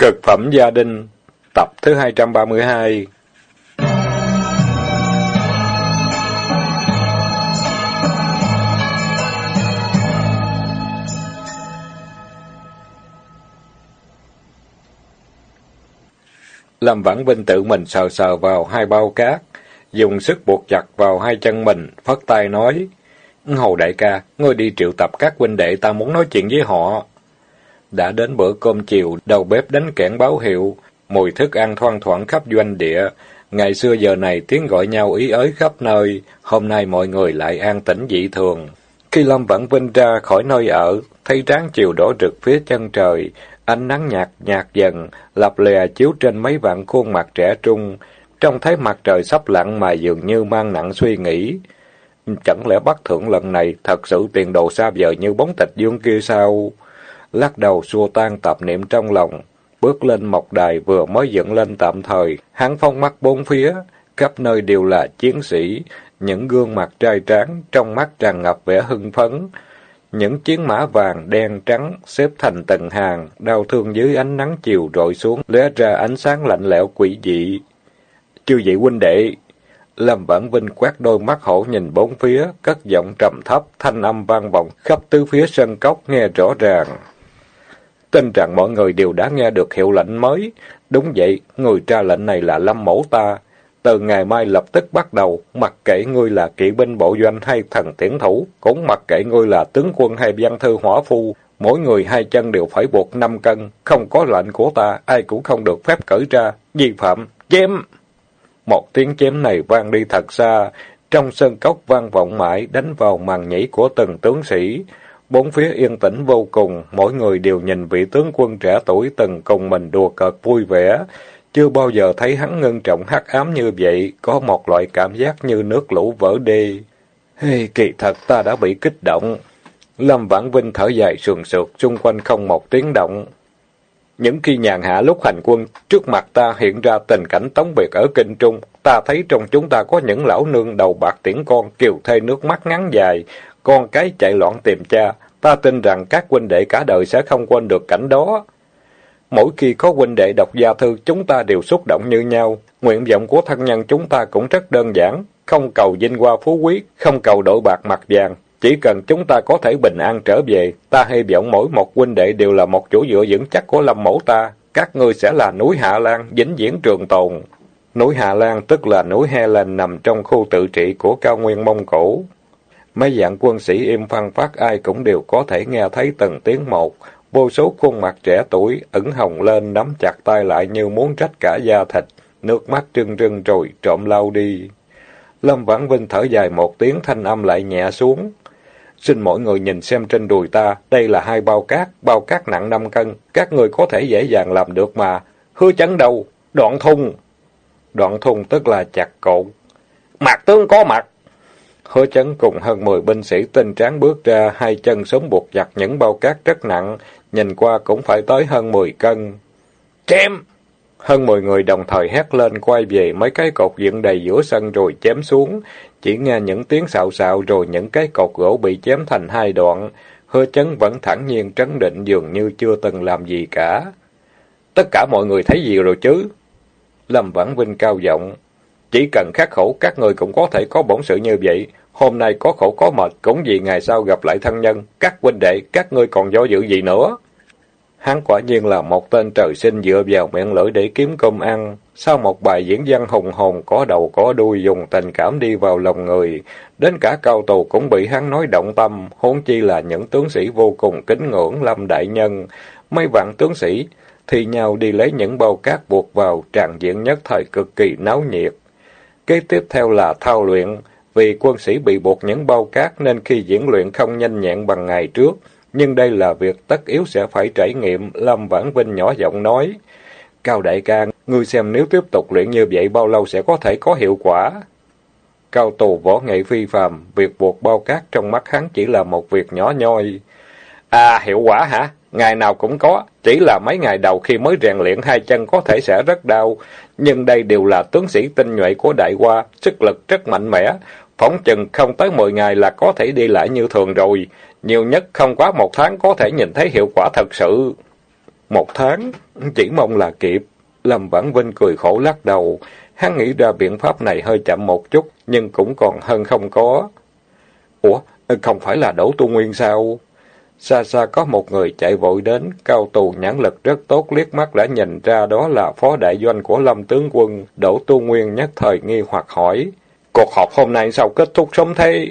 Cực phẩm gia đình Tập thứ 232 Lâm Vãn Vinh tự mình sờ sờ vào hai bao cát, dùng sức buộc chặt vào hai chân mình, phất tay nói, Hồ đại ca, ngươi đi triệu tập các huynh đệ ta muốn nói chuyện với họ. Đã đến bữa cơm chiều, đầu bếp đánh kẽn báo hiệu, mùi thức ăn thoang thoảng khắp doanh địa. Ngày xưa giờ này tiếng gọi nhau ý ới khắp nơi, hôm nay mọi người lại an tĩnh dị thường. Khi Lâm Vãn Vinh ra khỏi nơi ở, thấy tráng chiều đổ rực phía chân trời, ánh nắng nhạt nhạt dần, lập lè chiếu trên mấy vạn khuôn mặt trẻ trung, trông thấy mặt trời sắp lặn mà dường như mang nặng suy nghĩ. Chẳng lẽ bắt thượng lần này thật sự tiền đồ xa vời như bóng tịch dương kia sao? Lắc đầu xua tan tập niệm trong lòng, bước lên mộc đài vừa mới dựng lên tạm thời, hắn phong mắt bốn phía, khắp nơi đều là chiến sĩ, những gương mặt trai tráng, trong mắt tràn ngập vẻ hưng phấn. Những chiến mã vàng, đen, trắng xếp thành từng hàng, đau thương dưới ánh nắng chiều rọi xuống, lóe ra ánh sáng lạnh lẽo quỷ dị. Chư vị huynh đệ, Lâm Vãn Vinh quét đôi mắt hổ nhìn bốn phía, cất giọng trầm thấp, thanh âm vang vọng khắp tứ phía sân cốc nghe rõ ràng. Tin rằng mọi người đều đã nghe được hiệu lệnh mới. Đúng vậy, người tra lệnh này là Lâm Mẫu ta. Từ ngày mai lập tức bắt đầu, mặc kệ ngươi là kỵ binh bộ doanh hay thần tiễn thủ, cũng mặc kệ ngươi là tướng quân hay văn thư hỏa phu, mỗi người hai chân đều phải buộc năm cân, không có lệnh của ta, ai cũng không được phép cởi ra, vi phạm, chém. Một tiếng chém này vang đi thật xa, trong sân cốc vang vọng mãi, đánh vào màn nhĩ của từng tướng sĩ. Bốn phía yên tĩnh vô cùng, mỗi người đều nhìn vị tướng quân trẻ tuổi từng cùng mình đùa cợt vui vẻ. Chưa bao giờ thấy hắn ngân trọng hắc ám như vậy, có một loại cảm giác như nước lũ vỡ đi. Hey, kỳ thật ta đã bị kích động. Lâm Vãn Vinh thở dài sườn sượt, xung quanh không một tiếng động. Những khi nhàn hạ lúc hành quân, trước mặt ta hiện ra tình cảnh tống biệt ở Kinh Trung. Ta thấy trong chúng ta có những lão nương đầu bạc tiễn con, kiều thê nước mắt ngắn dài, con cái chạy loạn tìm cha, ta tin rằng các huynh đệ cả đời sẽ không quên được cảnh đó. Mỗi khi có huynh đệ đọc gia thư, chúng ta đều xúc động như nhau. Nguyện vọng của thân nhân chúng ta cũng rất đơn giản, không cầu vinh hoa phú quý, không cầu đội bạc mặt vàng. Chỉ cần chúng ta có thể bình an trở về, ta hy vọng mỗi một huynh đệ đều là một chỗ dựa vững chắc của lâm mẫu ta. Các ngươi sẽ là núi Hạ Lan, vĩnh viễn trường tồn. Núi Hạ Lan tức là núi He Lên nằm trong khu tự trị của cao nguyên Mông Cổ. Mấy dạng quân sĩ im phăng phát ai cũng đều có thể nghe thấy từng tiếng một. Vô số khuôn mặt trẻ tuổi ẩn hồng lên nắm chặt tay lại như muốn trách cả da thịt. Nước mắt trưng trưng rồi trộm lau đi. Lâm Vãn Vinh thở dài một tiếng thanh âm lại nhẹ xuống. Xin mọi người nhìn xem trên đùi ta, đây là hai bao cát, bao cát nặng 5 cân. Các người có thể dễ dàng làm được mà. Hứa chắn đầu, đoạn thùng. Đoạn thùng tức là chặt cột. Mặt tướng có mặt. Hứa chấn cùng hơn 10 binh sĩ tinh tráng bước ra, hai chân sống buộc chặt những bao cát rất nặng, nhìn qua cũng phải tới hơn 10 cân. Chém! Hơn 10 người đồng thời hét lên quay về mấy cái cột dựng đầy giữa sân rồi chém xuống. Chỉ nghe những tiếng xạo xạo rồi những cái cột gỗ bị chém thành hai đoạn. Hứa chấn vẫn thẳng nhiên trấn định dường như chưa từng làm gì cả. Tất cả mọi người thấy gì rồi chứ? Lâm Vãn Vinh cao giọng. Chỉ cần khắc khổ các người cũng có thể có bổn sự như vậy. Hôm nay có khổ có mệt, cũng vì ngày sau gặp lại thân nhân. Các huynh đệ, các ngươi còn do dự gì nữa? Hắn quả nhiên là một tên trời sinh dựa vào miệng lưỡi để kiếm cơm ăn. Sau một bài diễn văn hùng hồn có đầu có đuôi dùng tình cảm đi vào lòng người, đến cả cao tù cũng bị hắn nói động tâm, huống chi là những tướng sĩ vô cùng kính ngưỡng Lâm Đại Nhân. Mấy vạn tướng sĩ thì nhau đi lấy những bao cát buộc vào, tràn diện nhất thời cực kỳ náo nhiệt. Kế tiếp theo là thao luyện, vì quân sĩ bị buộc những bao cát nên khi diễn luyện không nhanh nhẹn bằng ngày trước, nhưng đây là việc tất yếu sẽ phải trải nghiệm, Lâm Vãn Vinh nhỏ giọng nói. Cao đại ca, ngươi xem nếu tiếp tục luyện như vậy bao lâu sẽ có thể có hiệu quả? Cao tù võ nghệ phi phàm, việc buộc bao cát trong mắt hắn chỉ là một việc nhỏ nhoi. À, hiệu quả hả? Ngày nào cũng có, chỉ là mấy ngày đầu khi mới rèn luyện hai chân có thể sẽ rất đau, nhưng đây đều là tướng sĩ tinh nhuệ của đại qua sức lực rất mạnh mẽ, phóng chừng không tới 10 ngày là có thể đi lại như thường rồi, nhiều nhất không quá một tháng có thể nhìn thấy hiệu quả thật sự. Một tháng, chỉ mong là kịp. Lâm Vãn Vinh cười khổ lắc đầu. Hắn nghĩ ra biện pháp này hơi chậm một chút, nhưng cũng còn hơn không có. Ủa, không phải là đấu tu nguyên sao? Xa xa có một người chạy vội đến, cao tù nhãn lực rất tốt liếc mắt đã nhìn ra đó là phó đại doanh của Lâm tướng quân, Đỗ Tu Nguyên nhất thời nghi hoặc hỏi. Cuộc họp hôm nay sao kết thúc sớm thế?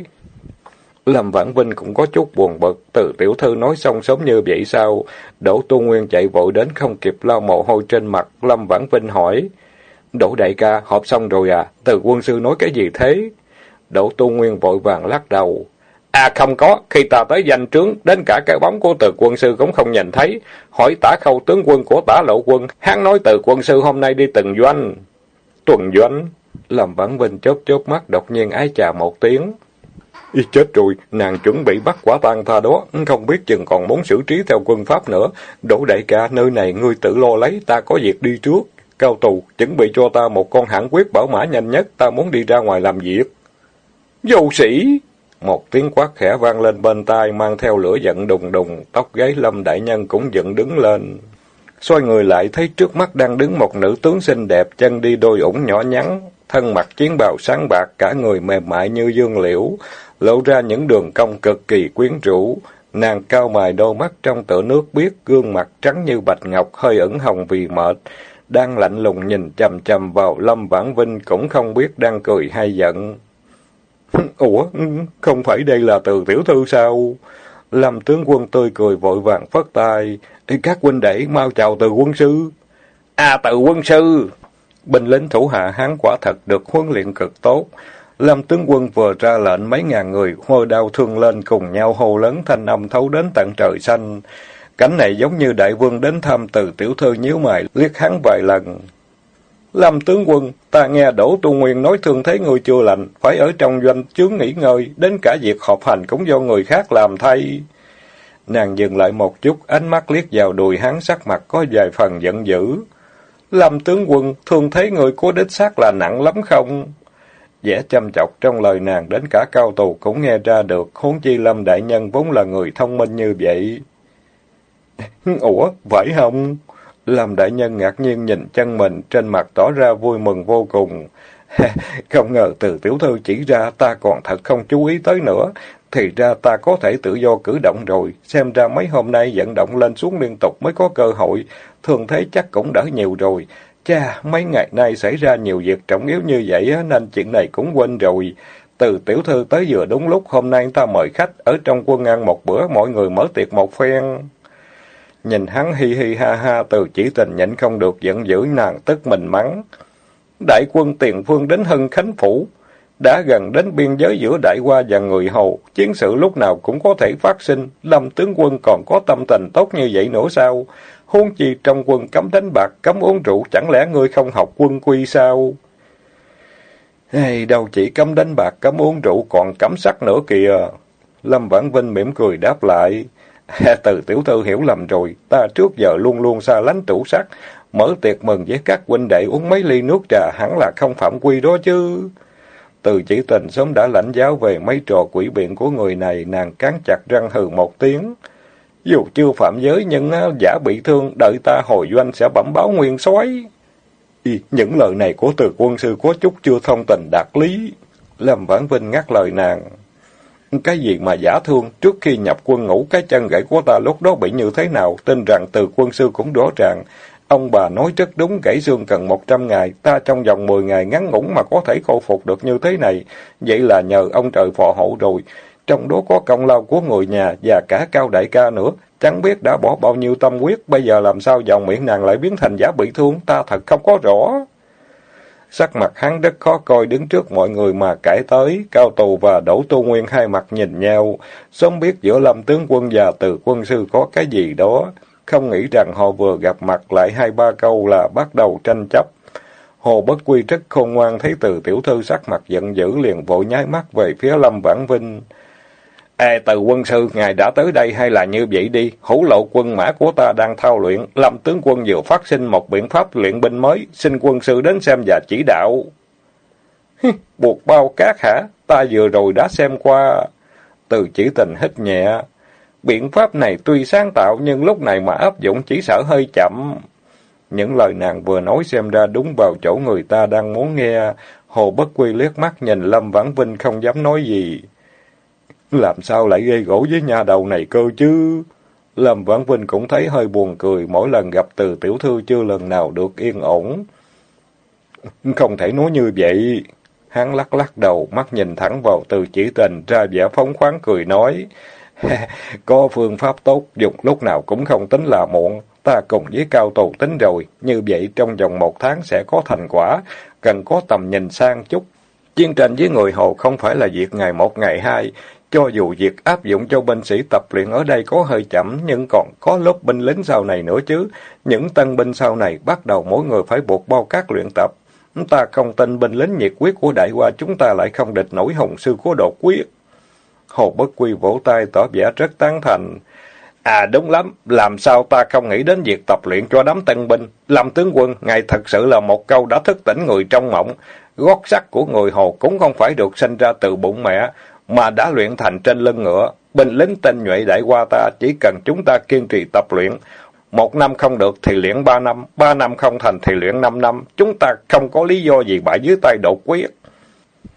Lâm Vãn Vinh cũng có chút buồn bực, từ tiểu thư nói xong sớm như vậy sao? Đỗ Tu Nguyên chạy vội đến không kịp lau mồ hôi trên mặt, Lâm Vãn Vinh hỏi. Đỗ đại ca, họp xong rồi à? Từ quân sư nói cái gì thế? Đỗ Tu Nguyên vội vàng lắc đầu. À không có, khi ta tới danh trướng, đến cả cái bóng của từ quân sư cũng không nhìn thấy. Hỏi tả khâu tướng quân của tả lộ quân, hắn nói từ quân sư hôm nay đi từng doanh. Tuần doanh? Làm vãn vinh chớp chớp mắt đột nhiên ái trà một tiếng. Y chết rồi, nàng chuẩn bị bắt quả tang tha đó, không biết chừng còn muốn xử trí theo quân pháp nữa. Đỗ đại ca, nơi này ngươi tự lo lấy, ta có việc đi trước. Cao tù, chuẩn bị cho ta một con hãng quyết bảo mã nhanh nhất, ta muốn đi ra ngoài làm việc. Dầu sĩ! Một tiếng quát khẽ vang lên bên tai, mang theo lửa giận đùng đùng, tóc gáy lâm đại nhân cũng dựng đứng lên. Xoay người lại thấy trước mắt đang đứng một nữ tướng xinh đẹp, chân đi đôi ủng nhỏ nhắn, thân mặc chiến bào sáng bạc, cả người mềm mại như dương liễu, lộ ra những đường cong cực kỳ quyến rũ. Nàng cao mài đôi mắt trong tựa nước biếc, gương mặt trắng như bạch ngọc, hơi ẩn hồng vì mệt, đang lạnh lùng nhìn chầm chầm vào Lâm Vãn Vinh cũng không biết đang cười hay giận. Ủa, không phải đây là từ tiểu thư sao? Lâm tướng quân tươi cười vội vàng phất tay. Các huynh đệ mau chào từ quân sư. À từ quân sư! Binh lính thủ hạ hán quả thật được huấn luyện cực tốt. Lâm tướng quân vừa ra lệnh mấy ngàn người hôi đau thương lên cùng nhau hô lớn thanh âm thấu đến tận trời xanh. Cảnh này giống như đại vương đến thăm từ tiểu thư nhíu mày liếc hắn vài lần. Lâm tướng quân, ta nghe Đỗ Tu Nguyên nói thương thấy người chưa lành, phải ở trong doanh chướng nghỉ ngơi, đến cả việc họp hành cũng do người khác làm thay. Nàng dừng lại một chút, ánh mắt liếc vào đùi hắn sắc mặt có vài phần giận dữ. Lâm tướng quân, thương thấy người cố đích xác là nặng lắm không? vẻ chăm chọc trong lời nàng đến cả cao tù cũng nghe ra được, huống chi Lâm Đại Nhân vốn là người thông minh như vậy. Ủa, phải không? Lâm Đại Nhân ngạc nhiên nhìn chân mình, trên mặt tỏ ra vui mừng vô cùng. không ngờ từ tiểu thư chỉ ra ta còn thật không chú ý tới nữa. Thì ra ta có thể tự do cử động rồi, xem ra mấy hôm nay vận động lên xuống liên tục mới có cơ hội, thường thế chắc cũng đỡ nhiều rồi. Cha, mấy ngày nay xảy ra nhiều việc trọng yếu như vậy nên chuyện này cũng quên rồi. Từ tiểu thư tới vừa đúng lúc hôm nay ta mời khách ở trong quân ăn một bữa mọi người mở tiệc một phen. Nhìn hắn hi hi ha ha từ chỉ tình nhịn không được giận dữ nàng tức mình mắng. Đại quân tiền phương đến Hưng Khánh Phủ, đã gần đến biên giới giữa Đại Hoa và người Hầu, chiến sự lúc nào cũng có thể phát sinh, Lâm tướng quân còn có tâm tình tốt như vậy nữa sao? Huống chi trong quân cấm đánh bạc, cấm uống rượu, chẳng lẽ ngươi không học quân quy sao? Hey, đâu chỉ cấm đánh bạc, cấm uống rượu, còn cấm sắc nữa kìa. Lâm Vãn Vinh mỉm cười đáp lại. Từ tiểu thư hiểu lầm rồi, ta trước giờ luôn luôn xa lánh tủ sắc, mở tiệc mừng với các huynh đệ uống mấy ly nước trà hẳn là không phạm quy đó chứ. Từ chỉ tình sớm đã lãnh giáo về mấy trò quỷ biện của người này, nàng cắn chặt răng hừ một tiếng. Dù chưa phạm giới nhưng giả bị thương, đợi ta hồi doanh sẽ bẩm báo nguyên soái. Những lời này của từ quân sư có chút chưa thông tình đạt lý. Lâm Vãn Vinh ngắt lời nàng. Cái gì mà giả thương, trước khi nhập quân ngủ cái chân gãy của ta lúc đó bị như thế nào, tin rằng từ quân sư cũng rõ ràng. Ông bà nói rất đúng, gãy xương cần một trăm ngày, ta trong vòng mười ngày ngắn ngủn mà có thể khôi phục được như thế này. Vậy là nhờ ông trời phò hộ rồi. Trong đó có công lao của người nhà và cả cao đại ca nữa. Chẳng biết đã bỏ bao nhiêu tâm huyết, bây giờ làm sao dòng miệng nàng lại biến thành giả bị thương, ta thật không có rõ. Sắc mặt hắn rất khó coi đứng trước mọi người mà cãi tới, Cao Tù và Đỗ Tu Nguyên hai mặt nhìn nhau, sớm biết giữa Lâm tướng quân và Từ quân sư có cái gì đó, không nghĩ rằng họ vừa gặp mặt lại hai ba câu là bắt đầu tranh chấp. Hồ Bất Quy rất khôn ngoan thấy Từ tiểu thư sắc mặt giận dữ liền vội nháy mắt về phía Lâm Vãn Vinh. Ê, từ quân sư, ngài đã tới đây hay là như vậy đi? Hữu lộ quân mã của ta đang thao luyện, Lâm tướng quân vừa phát sinh một biện pháp luyện binh mới, xin quân sư đến xem và chỉ đạo. Buộc bao cát hả? Ta vừa rồi đã xem qua. Từ chỉ tình hít nhẹ. Biện pháp này tuy sáng tạo nhưng lúc này mà áp dụng chỉ sợ hơi chậm. Những lời nàng vừa nói xem ra đúng vào chỗ người ta đang muốn nghe. Hồ Bất Quy liếc mắt nhìn Lâm Vãn Vinh không dám nói gì. Làm sao lại gây gỗ với nhà đầu này cơ chứ? Lâm Vãn Vinh cũng thấy hơi buồn cười, mỗi lần gặp từ tiểu thư chưa lần nào được yên ổn. Không thể nói như vậy. Hắn lắc lắc đầu, mắt nhìn thẳng vào từ chỉ tình, ra vẻ phóng khoáng cười nói. Có phương pháp tốt, dùng lúc nào cũng không tính là muộn. Ta cùng với cao tù tính rồi, như vậy trong vòng một tháng sẽ có thành quả, cần có tầm nhìn sang chút. Chiến tranh với người Hồ không phải là việc ngày một ngày hai, cho dù việc áp dụng cho binh sĩ tập luyện ở đây có hơi chậm, nhưng còn có lớp binh lính sau này nữa chứ. Những tân binh sau này bắt đầu mỗi người phải buộc bao cát luyện tập. Ta không tin binh lính nhiệt quyết của đại hoa chúng ta lại không địch nổi hồng sư của đột quyết. Hồ Bất Quy vỗ tay tỏ vẻ rất tán thành. À đúng lắm, làm sao ta không nghĩ đến việc tập luyện cho đám tân binh. Làm tướng quân, ngài thật sự là một câu đã thức tỉnh người trong mộng. Gót sắt của người Hồ cũng không phải được sinh ra từ bụng mẹ, mà đã luyện thành trên lưng ngựa. Binh lính tinh nhuệ đại qua ta, chỉ cần chúng ta kiên trì tập luyện. Một năm không được thì luyện ba năm, ba năm không thành thì luyện năm năm. Chúng ta không có lý do gì bại dưới tay đột quyết.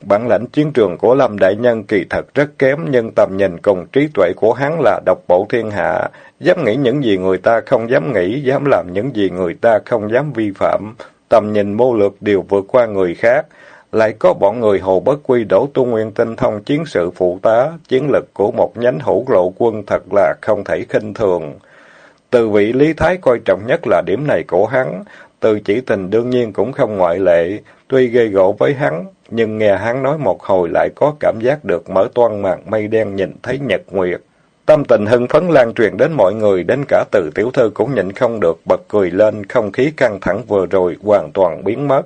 Bản lãnh chiến trường của Lâm Đại Nhân kỳ thật rất kém, nhưng tầm nhìn cùng trí tuệ của hắn là độc bộ thiên hạ. Dám nghĩ những gì người ta không dám nghĩ, dám làm những gì người ta không dám vi phạm. Tầm nhìn mô lược đều vượt qua người khác. Lại có bọn người Hồ Bất Quy đổ tu nguyên tinh thông chiến sự phụ tá, chiến lực của một nhánh hữu lộ quân thật là không thể khinh thường. Từ vị Lý Thái coi trọng nhất là điểm này của hắn, từ chỉ tình đương nhiên cũng không ngoại lệ, tuy gây gỗ với hắn, nhưng nghe hắn nói một hồi lại có cảm giác được mở toan màn mây đen nhìn thấy nhật nguyệt. Tâm tình hưng phấn lan truyền đến mọi người, đến cả từ tiểu thư cũng nhịn không được, bật cười lên, không khí căng thẳng vừa rồi hoàn toàn biến mất.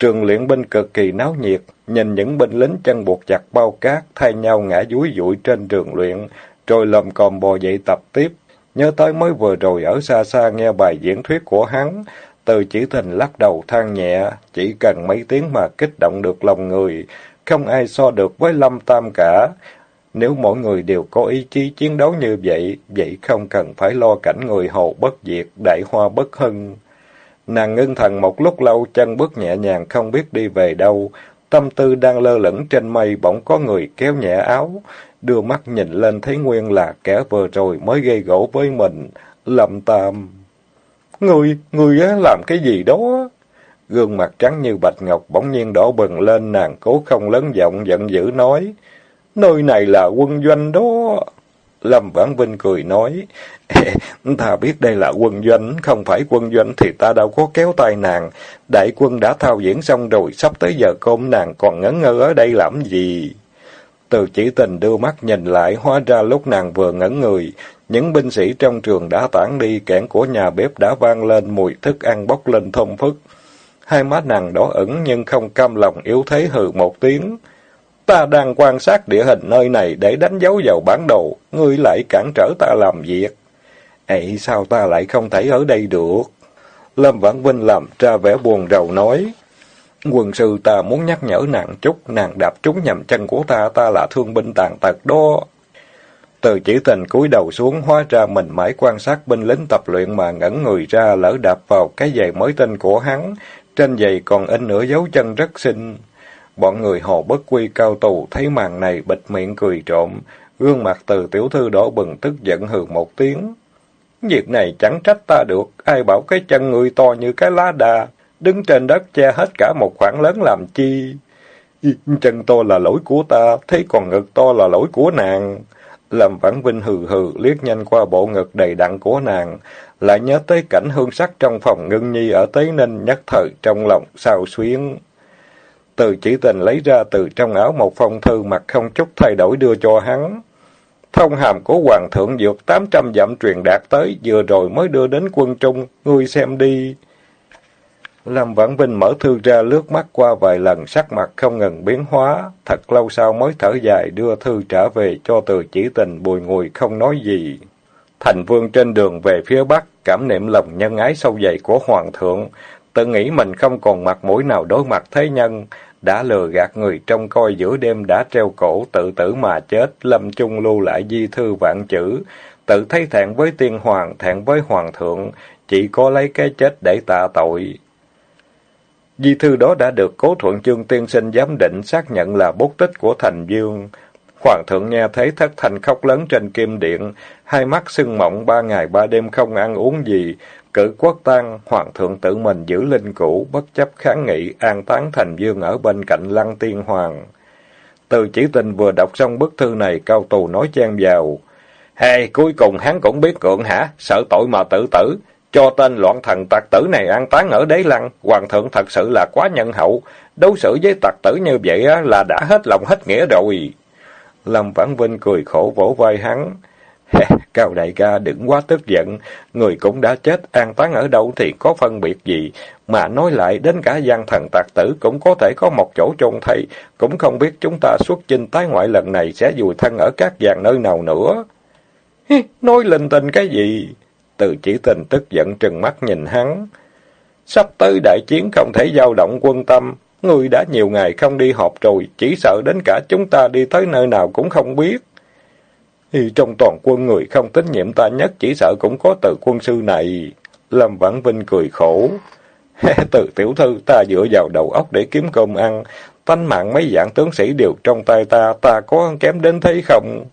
Trường luyện binh cực kỳ náo nhiệt, nhìn những binh lính chân buộc chặt bao cát, thay nhau ngã dúi dụi trên trường luyện, rồi lầm còm bò dậy tập tiếp. Nhớ tới mới vừa rồi ở xa xa nghe bài diễn thuyết của hắn, từ chỉ tình lắc đầu than nhẹ, chỉ cần mấy tiếng mà kích động được lòng người, không ai so được với Lâm Tam cả. Nếu mỗi người đều có ý chí chiến đấu như vậy, vậy không cần phải lo cảnh người hồ bất diệt, đại hoa bất hưng. Nàng ngưng thần một lúc lâu, chân bước nhẹ nhàng không biết đi về đâu. Tâm tư đang lơ lửng trên mây, bỗng có người kéo nhẹ áo, đưa mắt nhìn lên thấy nguyên là kẻ vừa rồi mới gây gỗ với mình. Lâm Tam... Người, người á, làm cái gì đó? Gương mặt trắng như bạch ngọc bỗng nhiên đỏ bừng lên, nàng cố không lớn giọng giận dữ nói. Nơi này là quân doanh đó. Lâm Vãn Vinh cười nói, ta biết đây là quân doanh, không phải quân doanh thì ta đâu có kéo tay nàng. Đại quân đã thao diễn xong rồi, sắp tới giờ cơm nàng còn ngẩn ngơ ở đây làm gì? Từ chỉ tình đưa mắt nhìn lại, hóa ra lúc nàng vừa ngẩn người, những binh sĩ trong trường đã tản đi, kẽn của nhà bếp đã vang lên, mùi thức ăn bốc lên thông phức. Hai má nàng đỏ ẩn nhưng không cam lòng yếu thế hừ một tiếng. Ta đang quan sát địa hình nơi này để đánh dấu vào bản đồ, ngươi lại cản trở ta làm việc. Ê, sao ta lại không thể ở đây được? Lâm Vãn Vinh làm ra vẻ buồn rầu nói. Quân sư ta muốn nhắc nhở nàng chút, nàng đạp trúng nhầm chân của ta, ta là thương binh tàn tật đó. Từ chỉ tình cúi đầu xuống, hóa ra mình mãi quan sát binh lính tập luyện mà ngẩn người ra lỡ đạp vào cái giày mới tinh của hắn. Trên giày còn in nửa dấu chân rất xinh. Bọn người hồ bất quy cao tù thấy màn này bịt miệng cười trộm, gương mặt từ tiểu thư đỏ bừng tức giận hừ một tiếng. Việc này chẳng trách ta được, ai bảo cái chân người to như cái lá đà, đứng trên đất che hết cả một khoảng lớn làm chi. Chân to là lỗi của ta, thấy còn ngực to là lỗi của nàng. Lâm Vãn Vinh hừ hừ liếc nhanh qua bộ ngực đầy đặn của nàng, lại nhớ tới cảnh hương sắc trong phòng ngưng nhi ở Tế Ninh nhất thời trong lòng sao xuyến. Từ chỉ tình lấy ra từ trong áo một phong thư mặt không chút thay đổi đưa cho hắn. Thông hàm của Hoàng thượng dược tám trăm dặm truyền đạt tới, vừa rồi mới đưa đến quân trung, ngươi xem đi. Lâm Vãn Vinh mở thư ra lướt mắt qua vài lần sắc mặt không ngừng biến hóa, thật lâu sau mới thở dài đưa thư trả về cho từ chỉ tình bùi ngùi không nói gì. Thành vương trên đường về phía bắc, cảm niệm lòng nhân ái sâu dày của hoàng thượng, tự nghĩ mình không còn mặt mũi nào đối mặt thế nhân, đã lừa gạt người trong coi giữa đêm đã treo cổ tự tử mà chết, lâm chung lưu lại di thư vạn chữ, tự thấy thẹn với tiên hoàng, thẹn với hoàng thượng, chỉ có lấy cái chết để tạ tội. Di thư đó đã được cố thuận chương tiên sinh giám định xác nhận là bút tích của thành dương. Hoàng thượng nghe thấy thất thành khóc lớn trên kim điện, hai mắt sưng mộng ba ngày ba đêm không ăn uống gì, cử quốc tăng, hoàng thượng tự mình giữ linh cũ, bất chấp kháng nghị, an táng thành dương ở bên cạnh lăng tiên hoàng. Từ chỉ tình vừa đọc xong bức thư này, cao tù nói chen vào. Hey, cuối cùng hắn cũng biết cưỡng hả, sợ tội mà tự tử. Cho tên loạn thần tặc tử này an táng ở đế lăng, hoàng thượng thật sự là quá nhân hậu. Đối xử với tặc tử như vậy là đã hết lòng hết nghĩa rồi. Lâm Vãn Vinh cười khổ vỗ vai hắn. Cao đại ca đừng quá tức giận, người cũng đã chết, an táng ở đâu thì có phân biệt gì, mà nói lại đến cả gian thần tạc tử cũng có thể có một chỗ chôn thay, cũng không biết chúng ta xuất chinh tái ngoại lần này sẽ dùi thân ở các gian nơi nào nữa. nói linh tinh cái gì? Từ chỉ tình tức giận trừng mắt nhìn hắn. Sắp tới đại chiến không thể dao động quân tâm, người đã nhiều ngày không đi họp rồi, chỉ sợ đến cả chúng ta đi tới nơi nào cũng không biết. Thì trong toàn quân người không tín nhiệm ta nhất chỉ sợ cũng có từ quân sư này. Lâm Vãn Vinh cười khổ. từ tiểu thư ta dựa vào đầu óc để kiếm cơm ăn. Tánh mạng mấy dạng tướng sĩ đều trong tay ta, ta có kém đến thế không?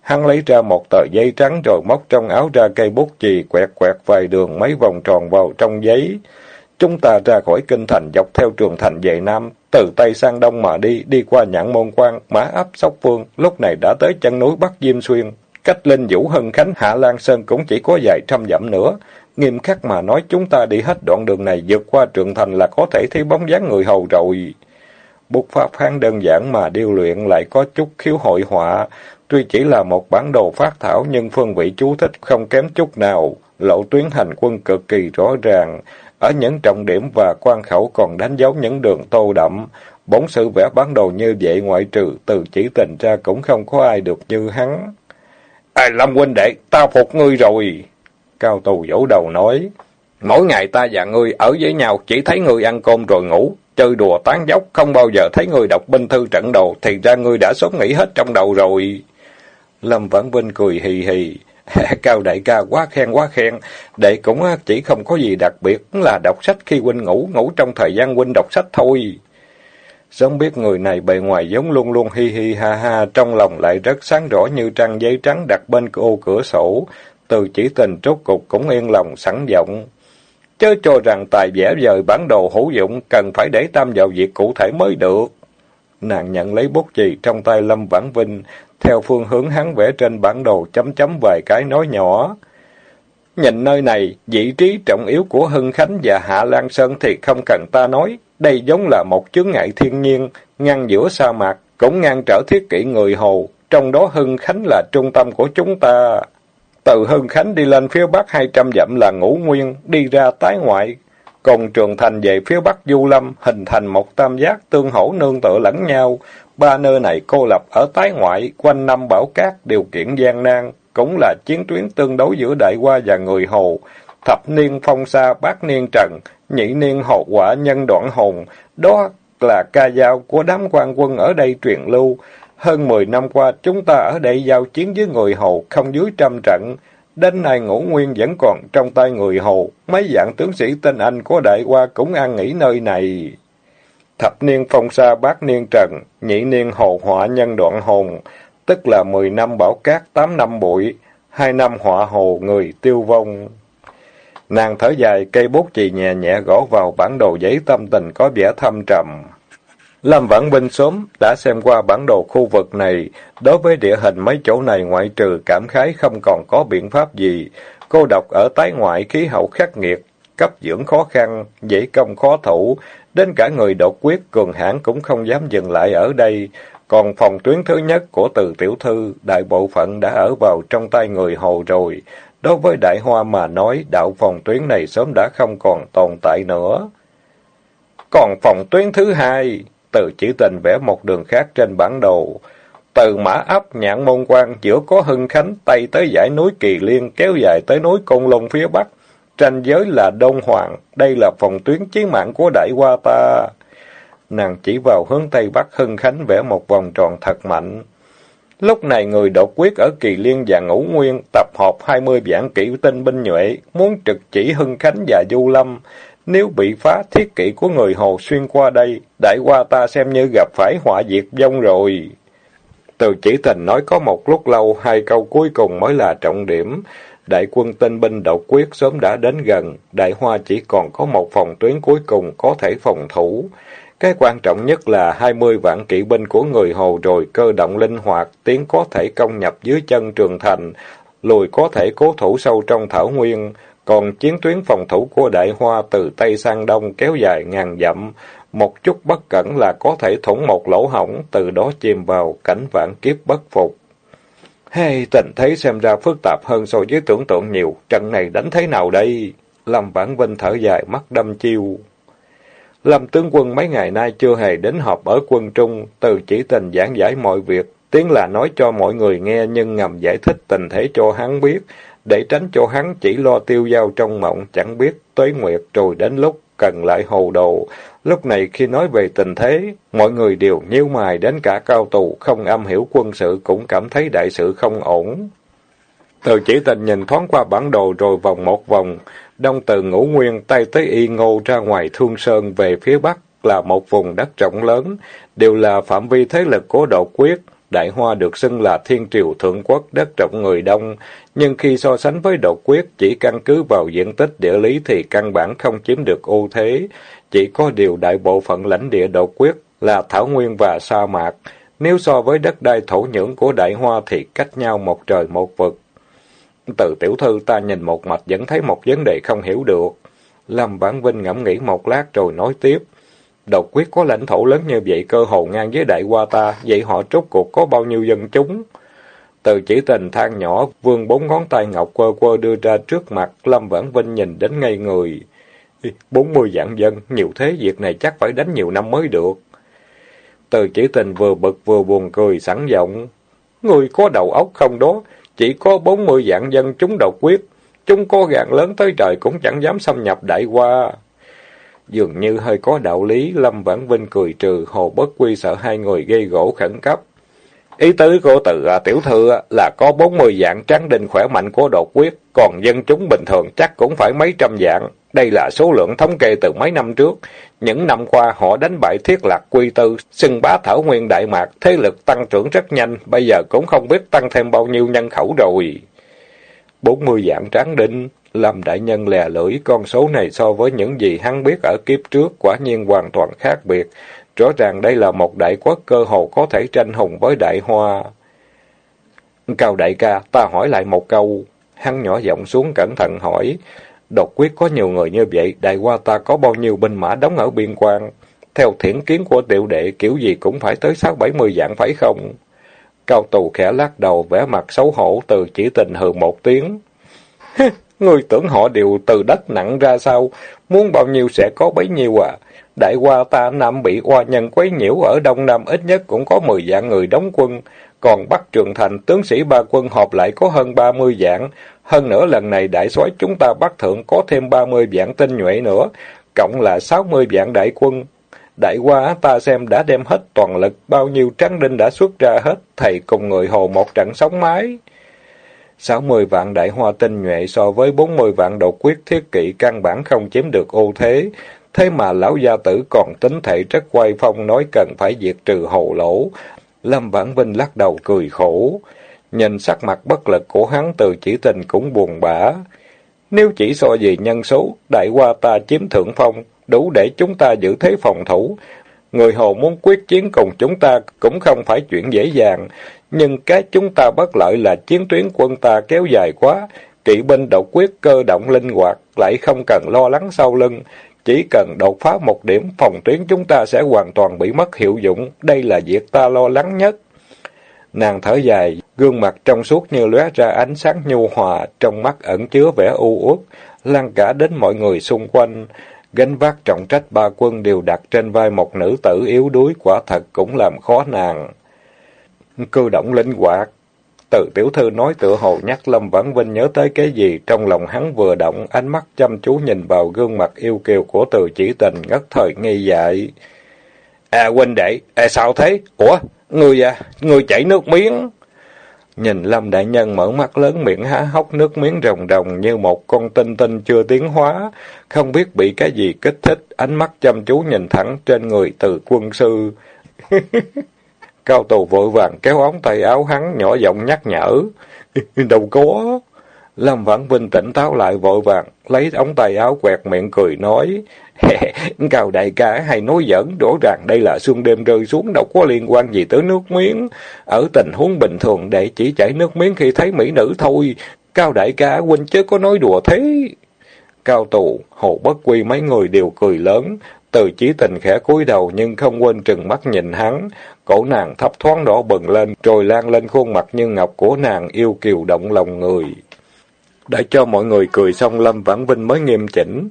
Hắn lấy ra một tờ giấy trắng rồi móc trong áo ra cây bút chì quẹt quẹt vài đường mấy vòng tròn vào trong giấy. Chúng ta ra khỏi kinh thành dọc theo trường thành về Nam, từ Tây sang Đông mà đi, đi qua nhạn môn quan, mã ấp, sóc phương, lúc này đã tới chân núi Bắc Diêm Xuyên. Cách linh Vũ Hân Khánh, Hạ Lan Sơn cũng chỉ có vài trăm dặm nữa. Nghiêm khắc mà nói chúng ta đi hết đoạn đường này vượt qua trường thành là có thể thấy bóng dáng người hầu rồi. Bút pháp hang đơn giản mà điêu luyện lại có chút khiếu hội họa. Tuy chỉ là một bản đồ phát thảo nhưng phương vị chú thích không kém chút nào. Lộ tuyến hành quân cực kỳ rõ ràng. Ở những trọng điểm và quan khẩu còn đánh dấu những đường tô đậm. Bốn sự vẽ bán đồ như vậy ngoại trừ từ chỉ tình ra cũng không có ai được như hắn. À, Lâm huynh đệ, ta phục ngươi rồi. Cao tù vỗ đầu nói. Mỗi ngày ta và ngươi ở với nhau chỉ thấy ngươi ăn cơm rồi ngủ, chơi đùa tán dốc, không bao giờ thấy ngươi đọc binh thư trận đồ, thì ra ngươi đã sớm nghĩ hết trong đầu rồi. Lâm Vãn Vinh cười hì hì. Cao đại ca quá khen quá khen, đệ cũng chỉ không có gì đặc biệt, là đọc sách khi huynh ngủ, ngủ trong thời gian huynh đọc sách thôi. Sớm biết người này bề ngoài giống luôn luôn hi hi ha ha, trong lòng lại rất sáng rõ như trang giấy trắng đặt bên ô cửa sổ. Từ chỉ tình trốt cục cũng yên lòng sẵn giọng. Chớ cho rằng tài vẽ dời bản đồ hữu dụng, cần phải để tâm vào việc cụ thể mới được. Nàng nhận lấy bút chì trong tay Lâm Vãn Vinh, theo phương hướng hắn vẽ trên bản đồ chấm chấm vài cái nói nhỏ. Nhìn nơi này, vị trí trọng yếu của Hưng Khánh và Hạ Lan Sơn thì không cần ta nói. Đây giống là một chướng ngại thiên nhiên, ngăn giữa sa mạc, cũng ngăn trở thiết kỷ người Hồ. Trong đó Hưng Khánh là trung tâm của chúng ta. Từ Hưng Khánh đi lên phía bắc hai trăm dặm là Ngũ Nguyên, đi ra tái ngoại. Còn Trường Thành về phía bắc Du Lâm, hình thành một tam giác tương hỗ nương tựa lẫn nhau. Ba nơi này cô lập ở tái ngoại, quanh năm bảo cát, điều kiện gian nan, cũng là chiến tuyến tương đối giữa đại qua và người Hồ. Thập niên phong sa, bát niên trần, nhị niên hộ quả nhân đoạn hồn, đó là ca dao của đám quan quân ở đây truyền lưu. Hơn mười năm qua, chúng ta ở đây giao chiến với người Hồ không dưới trăm trận. Đến nay ngũ nguyên vẫn còn trong tay người Hồ, mấy dạng tướng sĩ tên Anh của đại qua cũng an nghỉ nơi này. Thập niên phong sa bát niên trần, nhị niên hồ họa nhân đoạn hồn, tức là mười năm bảo cát, tám năm bụi, hai năm họa hồ người tiêu vong. Nàng thở dài, cây bút chì nhẹ nhẹ gõ vào bản đồ giấy tâm tình có vẻ thâm trầm. Lâm Vãn Vinh sớm đã xem qua bản đồ khu vực này, đối với địa hình mấy chỗ này ngoại trừ cảm khái không còn có biện pháp gì. Cô độc ở tái ngoại khí hậu khắc nghiệt, cấp dưỡng khó khăn, dễ công khó thủ, đến cả người đột quyết cường hãn cũng không dám dừng lại ở đây. Còn phòng tuyến thứ nhất của từ tiểu thư, đại bộ phận đã ở vào trong tay người Hồ rồi. Đối với đại hoa mà nói, đạo phòng tuyến này sớm đã không còn tồn tại nữa. Còn phòng tuyến thứ hai, từ chỉ tình vẽ một đường khác trên bản đồ. Từ mã ấp nhạn môn quan giữa có hưng khánh, tây tới dãy núi Kỳ Liên, kéo dài tới núi Côn Lôn phía bắc. Tranh giới là Đông Hoàng, đây là phòng tuyến chiến mạng của đại qua ta. nàng chỉ vào hướng Tây Bắc Hưng Khánh vẽ một vòng tròn thật mạnh. Lúc này người đột quyết ở Kỳ Liên và Ngũ Nguyên tập hợp hai mươi vạn kỵ tinh binh nhuệ, muốn trực chỉ Hưng Khánh và Du Lâm. Nếu bị phá thiết kỵ của người Hồ xuyên qua đây, đại qua ta xem như gặp phải họa diệt vong rồi. Từ chỉ tình nói có một lúc lâu, hai câu cuối cùng mới là trọng điểm. Đại quân tinh binh độc quyết sớm đã đến gần, đại hoa chỉ còn có một phòng tuyến cuối cùng có thể phòng thủ. Cái quan trọng nhất là hai mươi vạn kỵ binh của người Hồ rồi cơ động linh hoạt, tiến có thể công nhập dưới chân trường thành, lùi có thể cố thủ sâu trong thảo nguyên. Còn chiến tuyến phòng thủ của đại hoa từ Tây sang Đông kéo dài ngàn dặm, một chút bất cẩn là có thể thủng một lỗ hổng, từ đó chìm vào cảnh vạn kiếp bất phục. Hey, tình thế xem ra phức tạp hơn so với tưởng tượng nhiều, trận này đánh thế nào đây? Lâm Vãn Vinh thở dài, mắt đâm chiêu. Lâm tướng quân mấy ngày nay chưa hề đến họp ở quân Trung, từ chỉ tình giảng giải mọi việc, tiếng là nói cho mọi người nghe nhưng ngầm giải thích tình thế cho hắn biết, để tránh cho hắn chỉ lo tiêu dao trong mộng, chẳng biết tuế nguyệt rồi đến lúc cần lại hồ đồ. Lúc này khi nói về tình thế, mọi người đều nhíu mày đến cả cao tù, không âm hiểu quân sự cũng cảm thấy đại sự không ổn. Từ chỉ tình nhìn thoáng qua bản đồ rồi vòng một vòng, đông từ ngũ nguyên tay tới y ngô ra ngoài thương sơn về phía bắc là một vùng đất rộng lớn, đều là phạm vi thế lực của độ quyết. Đại Hoa được xưng là thiên triều thượng quốc, đất rộng người đông, nhưng khi so sánh với độc quyết, chỉ căn cứ vào diện tích địa lý thì căn bản không chiếm được ưu thế. Chỉ có điều đại bộ phận lãnh địa độc quyết là thảo nguyên và sa mạc. Nếu so với đất đai thổ nhưỡng của đại hoa thì cách nhau một trời một vực. Từ tiểu thư ta nhìn một mạch vẫn thấy một vấn đề không hiểu được. Lâm Bản Vinh ngẫm nghĩ một lát rồi nói tiếp. Độc quyết có lãnh thổ lớn như vậy cơ hồ ngang với đại qua ta, vậy họ trốt cuộc có bao nhiêu dân chúng? Từ chỉ tình than nhỏ, vương bốn ngón tay ngọc quơ quơ đưa ra trước mặt, Lâm Vãn Vinh nhìn đến ngay người. Bốn mươi vạn dân, nhiều thế việc này chắc phải đánh nhiều năm mới được. Từ chỉ tình vừa bực vừa buồn cười, sẵn giọng. Người có đầu óc không đó, chỉ có bốn mươi vạn dân chúng độc quyết. Chúng có gạn lớn tới trời cũng chẳng dám xâm nhập đại qua. Dường như hơi có đạo lý, Lâm Vãn Vinh cười trừ, Hồ Bất Quy sợ hai người gây gỗ khẩn cấp. Ý tứ của tự à, tiểu thư à, là có bốn mươi dạng tráng đinh khỏe mạnh của đột quyết, còn dân chúng bình thường chắc cũng phải mấy trăm dạng. Đây là số lượng thống kê từ mấy năm trước. Những năm qua họ đánh bại thiết lạc quy tư, xưng bá thảo nguyên Đại Mạc, thế lực tăng trưởng rất nhanh, bây giờ cũng không biết tăng thêm bao nhiêu nhân khẩu rồi. bốn mươi dạng tráng đinh, làm đại nhân lè lưỡi, con số này so với những gì hắn biết ở kiếp trước quả nhiên hoàn toàn khác biệt. Rõ ràng đây là một đại quốc cơ hồ có thể tranh hùng với đại hoa. Cao đại ca, ta hỏi lại một câu. Hắn nhỏ giọng xuống cẩn thận hỏi. Độc quyết có nhiều người như vậy, đại hoa ta có bao nhiêu binh mã đóng ở biên quan? Theo thiển kiến của tiểu đệ, kiểu gì cũng phải tới sáu bảy mươi dạng phải không? Cao tù khẽ lắc đầu, vẻ mặt xấu hổ từ chỉ tình hừ một tiếng. Người tưởng họ đều từ đất nặng ra sao? Muốn bao nhiêu sẽ có bấy nhiêu à? Đại qua ta Nam bị oa nhân quấy nhiễu ở Đông Nam ít nhất cũng có mười dạng người đóng quân, còn Bắc Trường Thành tướng sĩ ba quân họp lại có hơn ba mươi. Hơn nữa lần này đại soái chúng ta bắt thượng có thêm ba mươi tinh nhuệ nữa, cộng là sáu mươi đại quân. Đại qua ta xem đã đem hết toàn lực, bao nhiêu trắng đinh đã xuất ra hết, thầy cùng người hồ một trận sóng mái sáu mươi vạn đại hoa tinh nhuệ so với bốn mươi vạn đột quyết thiết kỵ căn bản không chiếm được ưu thế, Thế mà lão gia tử còn tính thể rất quay phong nói cần phải diệt trừ hậu lỗ. Lâm Vãn Vinh lắc đầu cười khổ. Nhìn sắc mặt bất lực của hắn từ chỉ tình cũng buồn bã. Nếu chỉ so về nhân số, đại hoa ta chiếm thượng phong, đủ để chúng ta giữ thế phòng thủ. Người Hồ muốn quyết chiến cùng chúng ta cũng không phải chuyện dễ dàng, nhưng cái chúng ta bất lợi là chiến tuyến quân ta kéo dài quá, kỵ binh độc quyết cơ động linh hoạt, lại không cần lo lắng sau lưng, chỉ cần đột phá một điểm, phòng tuyến chúng ta sẽ hoàn toàn bị mất hiệu dụng. Đây là việc ta lo lắng nhất. Nàng thở dài, gương mặt trong suốt như lóe ra ánh sáng nhu hòa, trong mắt ẩn chứa vẻ u uất, lan cả đến mọi người xung quanh. Gánh vác trọng trách ba quân đều đặt trên vai một nữ tử yếu đuối quả thật cũng làm khó nàng. Cư động linh hoạt, từ tiểu thư nói tựa hồ nhắc Lâm Vãn Vinh nhớ tới cái gì, trong lòng hắn vừa động, ánh mắt chăm chú nhìn vào gương mặt yêu kiều của từ chỉ tình ngất thời ngây dại. À huynh đệ, à, sao thế? Ủa, người à, người chảy nước miếng. Nhìn Lâm Đại Nhân mở mắt lớn miệng há hốc nước miếng rồng rồng như một con tinh tinh chưa tiến hóa, không biết bị cái gì kích thích, ánh mắt chăm chú nhìn thẳng trên người từ quân sư. Cao tù vội vàng kéo ống tay áo hắn nhỏ giọng nhắc nhở. Đâu có. Lâm Vãn Vinh tỉnh táo lại vội vàng, lấy ống tay áo quẹt miệng cười nói. Cao đại ca hay nói giỡn, rõ ràng đây là xuân đêm rơi xuống đâu có liên quan gì tới nước miếng. Ở tình huống bình thường để chỉ chảy nước miếng khi thấy mỹ nữ thôi. Cao đại ca huynh chứ có nói đùa thế. Cao tù, hồ bất quy mấy người đều cười lớn. Từ chỉ tình khẽ cúi đầu nhưng không quên trừng mắt nhìn hắn. Cổ nàng thấp thoáng đỏ bừng lên, rồi lan lên khuôn mặt như ngọc của nàng yêu kiều động lòng người. đã cho mọi người cười xong Lâm Vãn Vinh mới nghiêm chỉnh.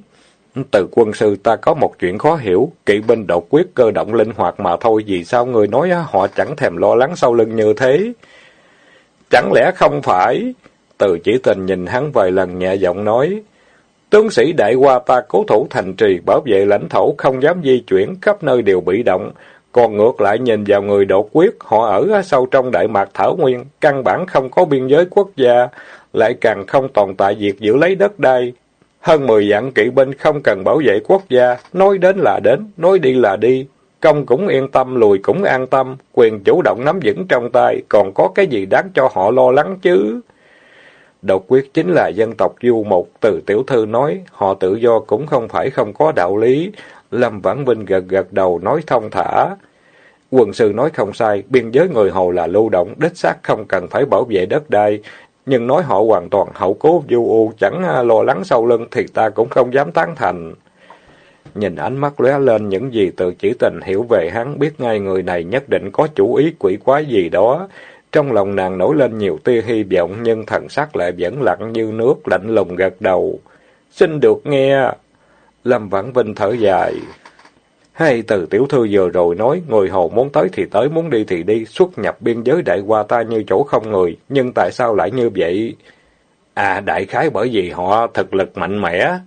Từ quân sư ta có một chuyện khó hiểu, kỵ binh đột quyết cơ động linh hoạt mà thôi, vì sao người nói họ chẳng thèm lo lắng sau lưng như thế? Chẳng lẽ không phải? Từ chỉ tình nhìn hắn vài lần nhẹ giọng nói, tướng sĩ đại qua ta cố thủ thành trì, bảo vệ lãnh thổ, không dám di chuyển, khắp nơi đều bị động. Còn ngược lại nhìn vào người đột quyết, họ ở sâu trong Đại Mạc Thảo Nguyên, căn bản không có biên giới quốc gia, lại càng không tồn tại việc giữ lấy đất đai. Hơn mười vạn kỵ binh không cần bảo vệ quốc gia, nói đến là đến, nói đi là đi. Công cũng yên tâm, lùi cũng an tâm, quyền chủ động nắm vững trong tay, còn có cái gì đáng cho họ lo lắng chứ? Độc quyết chính là dân tộc du mục, từ tiểu thư nói, họ tự do cũng không phải không có đạo lý. Lâm Vãn Vinh gật gật đầu nói thông thả. Quần sư nói không sai, biên giới người Hồ là lưu động, đích xác không cần phải bảo vệ đất đai, nhưng nói họ hoàn toàn hậu cố vô u, chẳng à, lo lắng sau lưng thì ta cũng không dám tán thành. Nhìn ánh mắt lóe lên những gì từ chỉ tình hiểu về hắn, biết ngay người này nhất định có chủ ý quỷ quái gì đó. Trong lòng nàng nổi lên nhiều tia hy vọng, nhưng thần sắc lại vẫn lặng như nước, lạnh lùng gật đầu. Xin được nghe. Lâm Vãn Vinh thở dài. Hai từ tiểu thư vừa rồi nói, người hồ muốn tới thì tới, muốn đi thì đi, xuất nhập biên giới đại qua ta như chỗ không người, nhưng tại sao lại như vậy? À, đại khái bởi vì họ thực lực mạnh mẽ.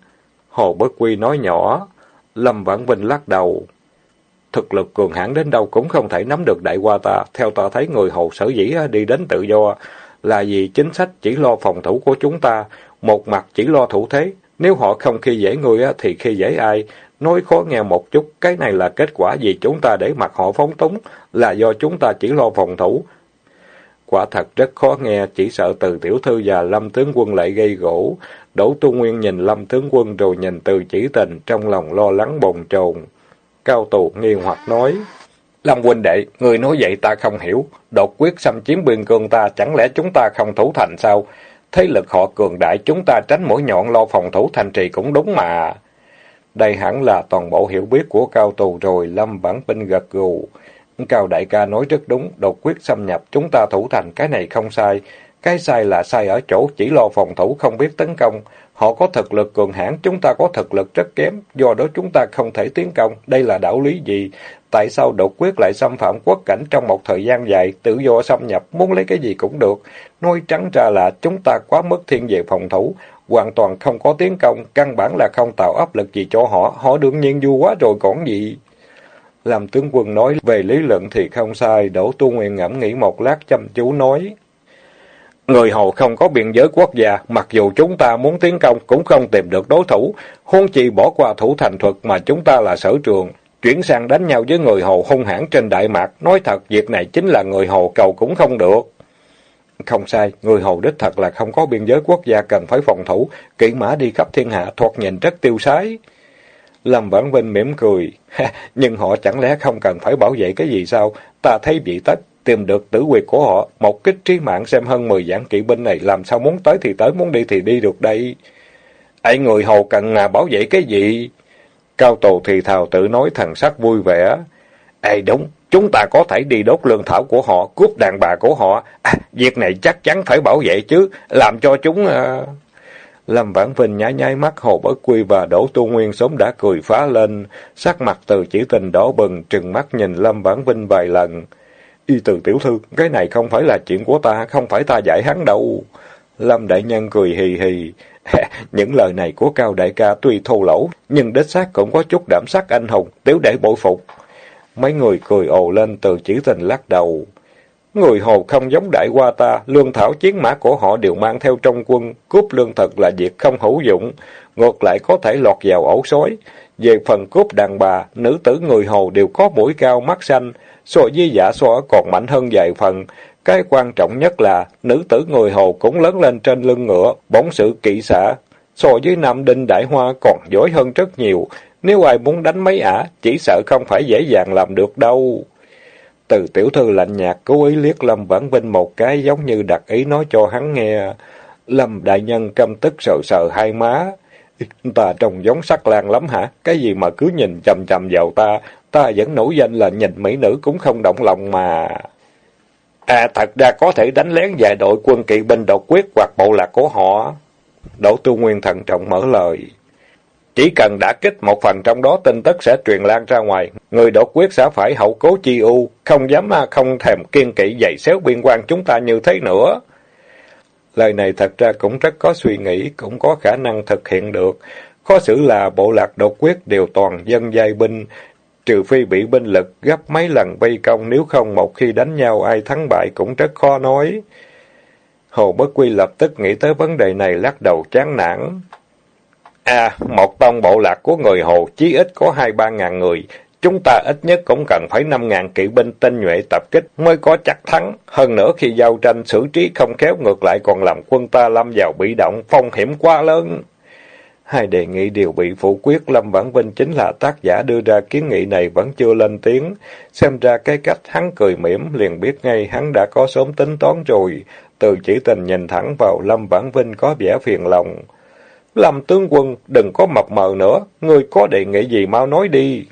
Hồ Bất Quy nói nhỏ, Lâm Vãn Vinh lắc đầu. Thực lực cường hãn đến đâu cũng không thể nắm được đại qua ta, theo ta thấy người hồ sở dĩ đi đến tự do, là vì chính sách chỉ lo phòng thủ của chúng ta, một mặt chỉ lo thủ thế, nếu họ không khi dễ người thì khi dễ ai, Nói khó nghe một chút, cái này là kết quả vì chúng ta để mặc họ phóng túng, là do chúng ta chỉ lo phòng thủ. Quả thật rất khó nghe, chỉ sợ từ tiểu thư và lâm tướng quân lại gây gỗ. Đỗ Tu Nguyên nhìn lâm tướng quân rồi nhìn từ chỉ tình, trong lòng lo lắng bồn chồn. Cao tù nghi hoặc nói, Lâm huynh đệ, người nói vậy ta không hiểu. Đột quyết xâm chiếm biên cương ta, chẳng lẽ chúng ta không thủ thành sao? Thế lực họ cường đại, chúng ta tránh mũi nhọn lo phòng thủ thành trì cũng đúng mà. Đây hẳn là toàn bộ hiểu biết của cao tù rồi, Lâm Vãn Vinh gật gù. Cao đại ca nói rất đúng, đột quyết xâm nhập, chúng ta thủ thành, cái này không sai. Cái sai là sai ở chỗ chỉ lo phòng thủ không biết tấn công. Họ có thực lực cường hãn, chúng ta có thực lực rất kém, do đó chúng ta không thể tiến công. Đây là đạo lý gì? Tại sao đột quyết lại xâm phạm quốc cảnh trong một thời gian dài, tự do xâm nhập, muốn lấy cái gì cũng được? Nói trắng ra là chúng ta quá mất thiên về phòng thủ, hoàn toàn không có tiến công, căn bản là không tạo áp lực gì cho họ, họ đương nhiên vui quá rồi còn gì. Làm tướng quân nói về lý luận thì không sai, Đỗ Tu Nguyên ngẫm nghĩ một lát chăm chú nói. Người Hồ không có biên giới quốc gia, mặc dù chúng ta muốn tiến công cũng không tìm được đối thủ, huống chi bỏ qua thủ thành thuật mà chúng ta là sở trường. Chuyển sang đánh nhau với người Hồ hung hãn trên Đại Mạc, nói thật việc này chính là người Hồ cầu cũng không được. Không sai, người Hồ đích thật là không có biên giới quốc gia cần phải phòng thủ, kỵ mã đi khắp thiên hạ thoạt nhìn rất tiêu sái. Lâm Vãn Vinh mỉm cười, nhưng họ chẳng lẽ không cần phải bảo vệ cái gì sao? Ta thấy vị tất tìm được tử quyệt của họ, một kích trí mạng xem hơn mười vạn kỵ binh này làm sao muốn tới thì tới, muốn đi thì đi được đây. Ấy người Hồ cần là bảo vệ cái gì? Cao Tù thì thào tự nói thần sắc vui vẻ. Ê đúng, Chúng ta có thể đi đốt lương thảo của họ, cướp đàn bà của họ. À, việc này chắc chắn phải bảo vệ chứ, làm cho chúng... À... Lâm Vãn Vinh nhảy nháy mắt Hồ Bất Quy và Đỗ Tu Nguyên sớm đã cười phá lên, sắc mặt từ chỉ tình đỏ bừng, trừng mắt nhìn Lâm Vãn Vinh vài lần. Y từ tiểu thư, cái này không phải là chuyện của ta, không phải ta giải hắn đâu. Lâm Đại Nhân cười hì hì. Những lời này của Cao Đại ca tuy thô lỗ, nhưng đích xác cũng có chút đảm sắc anh hùng, tiểu đệ bội phục. Mấy người cười ồ lên từ chỉ tình lắc đầu. Người Hồ không giống đại qua ta, lương thảo chiến mã của họ đều mang theo trong quân, cướp lương thực là việc không hữu dụng, ngược lại có thể lọt vào ổ sói. Về phần cướp đàn bà, nữ tử người Hồ đều có mũi cao mắt xanh, so với giả xoa còn mạnh hơn vài phần. Cái quan trọng nhất là, nữ tử người Hồ cũng lớn lên trên lưng ngựa, bóng sự kỵ xã. So với Nam Đinh Đại Hoa còn giỏi hơn rất nhiều, nếu ai muốn đánh mấy ả, chỉ sợ không phải dễ dàng làm được đâu. Từ tiểu thư lạnh nhạt cố ý liếc Lâm Vãn Vinh một cái giống như đặt ý nói cho hắn nghe. Lâm đại nhân căm tức sờ sờ hai má. Ta trông giống sắc lan lắm hả? Cái gì mà cứ nhìn chầm chầm vào ta, ta vẫn nổi danh là nhìn mỹ nữ cũng không động lòng mà. À thật ra có thể đánh lén vài đội quân kỵ binh đột quyết hoặc bộ lạc của họ. Đỗ tư Nguyên thận trọng mở lời. Chỉ cần đã kích một phần trong đó tin tức sẽ truyền lan ra ngoài, người đột quyết sẽ phải hậu cố chi u, không dám à, không thèm kiên kỵ dày xéo biên quan chúng ta như thế nữa. Lời này thật ra cũng rất có suy nghĩ, cũng có khả năng thực hiện được. Khó xử là bộ lạc đột quyết đều toàn dân giai binh, trừ phi bị binh lực gấp mấy lần vây công, nếu không một khi đánh nhau ai thắng bại cũng rất khó nói. Hồ Bất Quy lập tức nghĩ tới vấn đề này lắc đầu chán nản. À, một tông bộ lạc của người Hồ chí ít có hai ba ngàn người. Chúng ta ít nhất cũng cần phải năm ngàn kỵ binh tinh nhuệ tập kích mới có chắc thắng. Hơn nữa khi giao tranh xử trí không khéo ngược lại còn làm quân ta lâm vào bị động, phong hiểm quá lớn. Hai đề nghị đều bị phủ quyết, Lâm Vãn Vinh chính là tác giả đưa ra kiến nghị này vẫn chưa lên tiếng. Xem ra cái cách hắn cười mỉm, liền biết ngay hắn đã có sớm tính toán rồi. Từ chỉ tình nhìn thẳng vào Lâm Vãn Vinh có vẻ phiền lòng. Lâm tướng quân, đừng có mập mờ nữa, ngươi có đề nghị gì mau nói đi.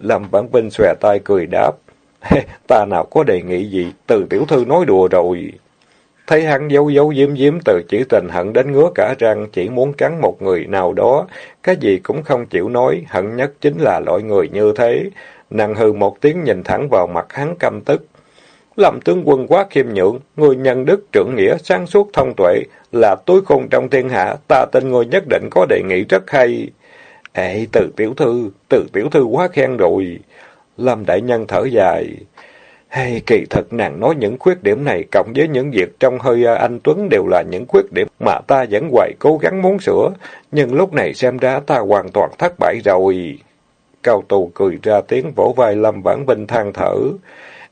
Lâm Vãn Vinh xòe tay cười đáp. ta nào có đề nghị gì, từ tiểu thư nói đùa rồi. Thấy hắn dấu dấu diếm diếm từ chỉ tình hận đến ngứa cả răng, chỉ muốn cắn một người nào đó, cái gì cũng không chịu nói, hận nhất chính là loại người như thế. Nàng hừ một tiếng nhìn thẳng vào mặt hắn căm tức. Lâm tướng quân quá khiêm nhượng, người nhân đức trưởng nghĩa, sáng suốt thông tuệ, là tối khôn trong thiên hạ, ta tin người nhất định có đề nghị rất hay. Ê, từ tiểu thư, từ tiểu thư quá khen rồi. Lâm đại nhân thở dài. Hay kỳ thật nàng nói những khuyết điểm này cộng với những việc trong hơi à, anh Tuấn đều là những khuyết điểm mà ta vẫn hoài cố gắng muốn sửa, nhưng lúc này xem ra ta hoàn toàn thất bại rồi. Cao tù cười ra tiếng vỗ vai Lâm Vãn Vinh than thở.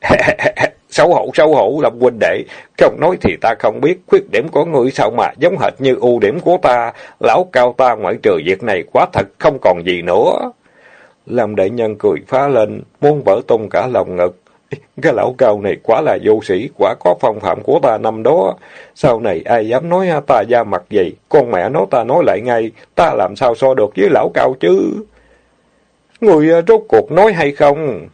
xấu hổ, xấu hổ, Lâm huynh đệ. Không nói thì ta không biết, khuyết điểm của người sao mà giống hệt như ưu điểm của ta. Lão cao ta ngoại trừ việc này quá thật, không còn gì nữa. Lâm đại nhân cười phá lên, muốn vỡ tung cả lòng ngực. Cái lão cao này quá là vô sĩ, quả có phong phạm của ta năm đó. Sau này ai dám nói ta da mặt gì, con mẹ nó ta nói lại ngay, ta làm sao so được với lão cao chứ? Người rốt cuộc nói hay không?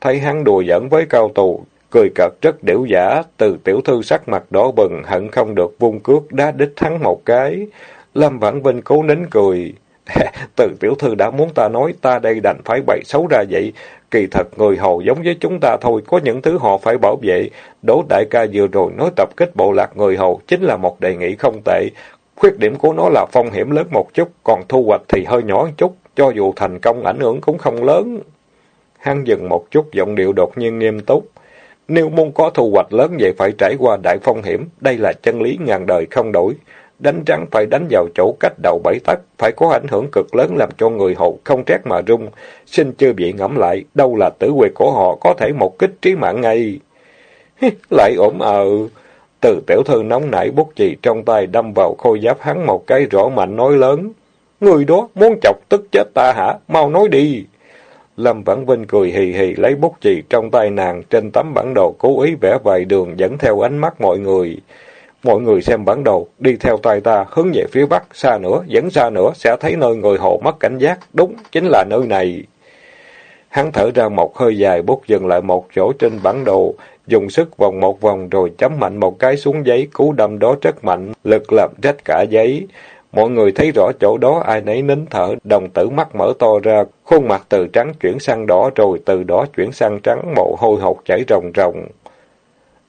Thấy hắn đùa giỡn với cao tù, cười cợt rất điểu giả, từ tiểu thư sắc mặt đỏ bừng, hận không được vung cước đá đích thắng một cái. Lâm Vãn Vinh cố nín cười. từ tiểu thư đã muốn ta nói, ta đây đành phải bày xấu ra vậy. Kỳ thật người Hồ giống với chúng ta thôi, có những thứ họ phải bảo vệ. Đỗ đại ca vừa rồi nói tập kết bộ lạc người Hồ chính là một đề nghị không tệ. Khuyết điểm của nó là phong hiểm lớn một chút, còn thu hoạch thì hơi nhỏ chút, cho dù thành công ảnh hưởng cũng không lớn. Hắn dừng một chút, giọng điệu đột nhiên nghiêm túc. Nếu muốn có thu hoạch lớn vậy phải trải qua đại phong hiểm, đây là chân lý ngàn đời không đổi. Đánh rắn phải đánh vào chỗ cách đầu bảy tấc, phải có ảnh hưởng cực lớn làm cho người hậu không trét mà rung. Xin chưa bị ngẫm lại, đâu là tử quyệt của họ có thể một kích trí mạng ngay. Lại ổn ờ. Từ tiểu thư nóng nảy bút chì trong tay đâm vào khôi giáp hắn một cái rõ mạnh nói lớn. Người đó muốn chọc tức chết ta hả? Mau nói đi. Lâm Vãn Vinh cười hì hì lấy bút chì trong tay nàng trên tấm bản đồ cố ý vẽ vài đường dẫn theo ánh mắt mọi người. Mọi người xem bản đồ, đi theo tay ta, hướng về phía bắc, xa nữa, dẫn xa nữa, sẽ thấy nơi người hộ mất cảnh giác. Đúng, chính là nơi này. Hắn thở ra một hơi dài, bút dừng lại một chỗ trên bản đồ, dùng sức vòng một vòng rồi chấm mạnh một cái xuống giấy, cú đâm đó rất mạnh, lực làm rách cả giấy. Mọi người thấy rõ chỗ đó ai nấy nín thở, đồng tử mắt mở to ra, khuôn mặt từ trắng chuyển sang đỏ rồi từ đó chuyển sang trắng, mồ hôi hột chảy ròng ròng.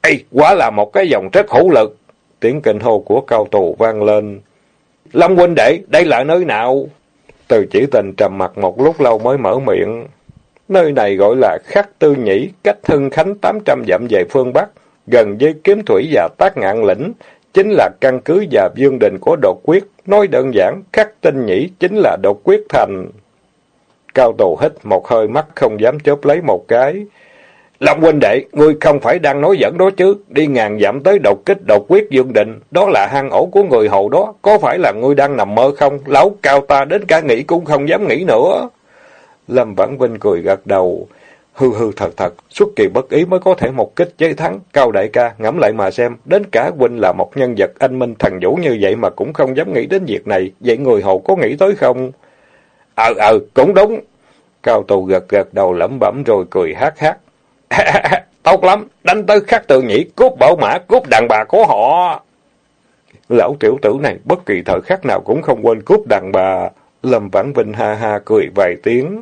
Ê, quá là một cái dòng rất hữu lực! Tiếng kinh hô của cao tù vang lên. Lâm huynh đệ, đây là nơi nào? Từ chỉ tình trầm mặt một lúc lâu mới mở miệng. Nơi này gọi là Khắc Tư Nhĩ, cách Hưng Khánh 800 dặm về phương Bắc, gần với Kiếm Thủy và Tác Ngạn Lĩnh, chính là căn cứ và dương đình của đột quyết. Nói đơn giản, Khắc Tinh Nhĩ chính là đột quyết thành. Cao Tù hít một hơi mắt không dám chớp lấy một cái. Long huynh đệ, ngươi không phải đang nói dẫn đó chứ, đi ngàn dặm tới đột kích đột quyết dương định, đó là hang ổ của người hầu đó, có phải là ngươi đang nằm mơ không? Lão cao ta đến cả nghĩ cũng không dám nghĩ nữa. Lâm Vãn Vinh cười gật đầu. Hư hư thật thật, xuất kỳ bất ý mới có thể một kích chế thắng. Cao đại ca, ngẫm lại mà xem, đến cả huynh là một nhân vật anh minh thần vũ như vậy mà cũng không dám nghĩ đến việc này, vậy người hầu có nghĩ tới không? Ờ ờ, cũng đúng. Cao tù gật gật đầu lẩm bẩm rồi cười hát hát. Tốt lắm, đánh tới khắc tự nhĩ, cướp bảo mã, cướp đàn bà của họ. Lão tiểu tử này bất kỳ thời khắc nào cũng không quên cướp đàn bà. Lâm Vãn Vinh ha ha cười vài tiếng.